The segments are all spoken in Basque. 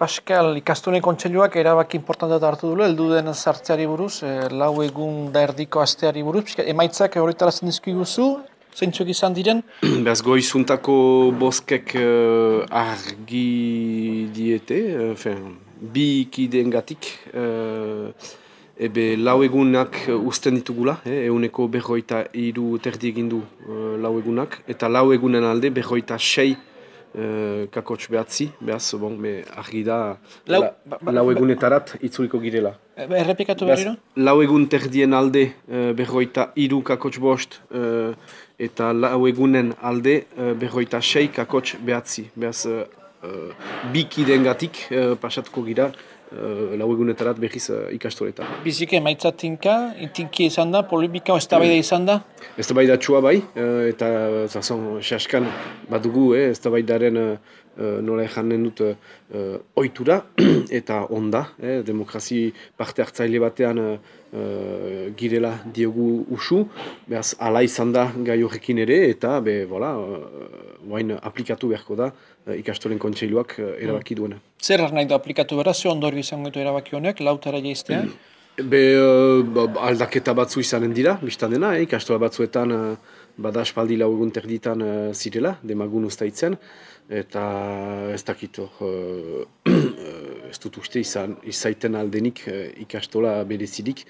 Pascal, ikastunen kontseiluak erabaki importantat hartu dule, heldu den sartzeari buruz, e, lau egun da erdiko asteari buruz, Pixka, emaitzak horretarazen dizki guzu, zeintzuk izan diren? Beaz goizuntako boskek uh, argi diete, uh, bi ikideen gatik, uh, ebe lau egunak usten ditugula, eh, euneko berroita iru terdi egindu uh, lau egunak, eta lau egunen alde berroita sei uh, kakotx behatzi, behaz, bon, be, argi da, lau, la, ba, ba, lau egunetarat itzuliko girela. Errepikatu berriro? Lau egun terdien alde uh, berroita iru kakotx bost, uh, eta lau egunen alde uh, berroita sei kakotx behatzi. Behaz, uh, biki den gatik uh, pasatuko gira, uh, lau egunetarat behiz uh, ikastoretan. Bizike emaitza tinka, tinki izan da, polemika ez da izan da? Ez da bai, uh, eta zazon, xaskan badugu, eh, ez da daren uh, nola janen dut uh, oitura eta onda, eh, demokrazi parte hartzaile batean uh, girela diogu usu, behaz ala izan da gai horrekin ere, eta be, voilà, uh, aplikatu beharko da ikastoren kontseiluak erabaki duena. Zer nahi da aplikatu behar, ze ondori izango ditu erabaki honek, lautara jaiztea? Be, uh, aldaketa batzu izanen dira, biztan dena, eh, ikastola batzuetan uh, bada espaldi lau egun terditan uh, zirela, demagun ustaitzen, eta ez dakit uh, ez dut uste izan, izaiten aldenik uh, ikastola berezidik,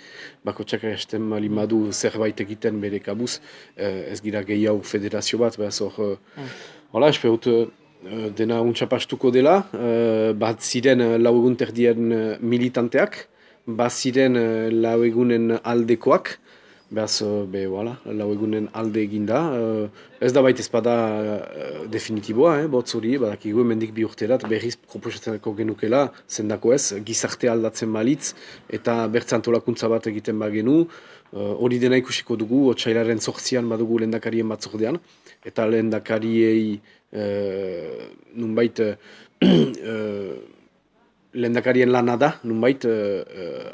bako txaka esten malimadu zerbait egiten bere kabuz, uh, ez gira gehiago federazio bat, behaz hor, uh, hola, uh, dena untxapastuko dela, uh, bat ziren lau egun terdien militanteak, bat ziren uh, lau egunen aldekoak, Beaz, be, voilà, lau egunen alde eginda. Uh, ez da baita ezpada definitiboa, eh, botz hori, badak igu emendik bi urterat berriz proposatzeko genukela, zendako ez, gizarte aldatzen balitz, eta bertzantolakuntza bat egiten bagenu. Hori dena ikusiko dugu, otxailaren zortzian badugu lehendakarien batzordean, eta lehendakariei uh, nunbait uh, lehendakarien lana da, nunbait, uh,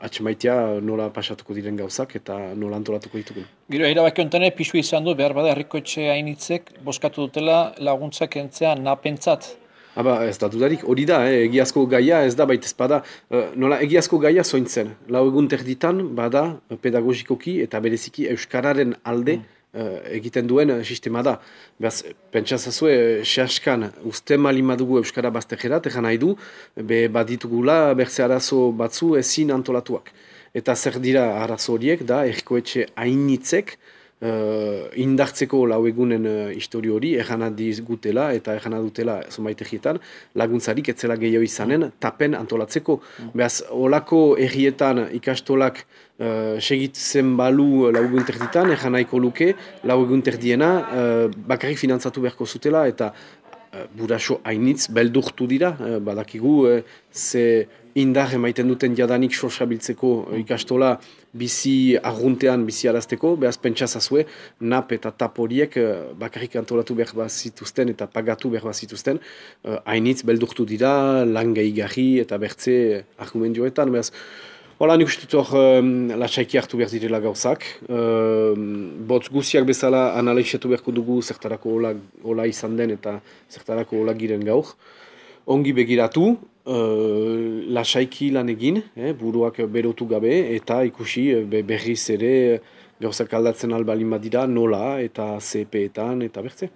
uh, nola pasatuko diren gauzak eta nola antolatuko ditugu. Gero, erabaki ontene, pixu izan du, behar bada, herriko etxe hainitzek, boskatu dutela laguntzak entzea napentzat. Aba, ez da dudarik, hori da, eh, egiazko gaia, ez da baita ezpada, uh, nola egiazko gaia zointzen. Lau egun terditan, bada, pedagogikoki eta bereziki euskararen alde, mm. Uh, egiten duen uh, sistema da. Beaz, pentsazazue, uh, sehaskan, uste mali madugu Euskara Baztegera, tegan nahi du, be baditugula berze arazo batzu ezin antolatuak. Eta zer dira arazo horiek, da, erkoetxe hainitzek, uh, indartzeko lau egunen uh, histori hori, erana gutela eta erana dutela zonbait egietan, laguntzarik etzela gehiago izanen, tapen antolatzeko. Mm. Beaz, olako errietan ikastolak uh, segitzen balu lau egun terditan, erana luke, lau egun terdiena uh, bakarrik finantzatu beharko zutela, eta uh, buraxo hainitz beldurtu dira, uh, badakigu, uh, ze indar emaiten duten jadanik sorsabiltzeko ikastola bizi arguntean bizi arazteko, behaz pentsazazue, nap eta tap horiek eh, bakarrik antolatu behar bat zituzten eta pagatu behar bat zituzten, eh, hainitz beldurtu dira, lan gehigarri eta bertze argumentioetan, behaz, Hola, nik uste dut um, latsaiki hartu behar direla gauzak. Um, botz guziak bezala analizatu beharko dugu zertarako hola, hola izan den eta zertarako hola giren gaur. Ongi begiratu, uh, lasaiki lan egin, eh, buruak berotu gabe, eta ikusi eh, berriz ere gauzak aldatzen albalin badira nola eta CP-etan eta bertze.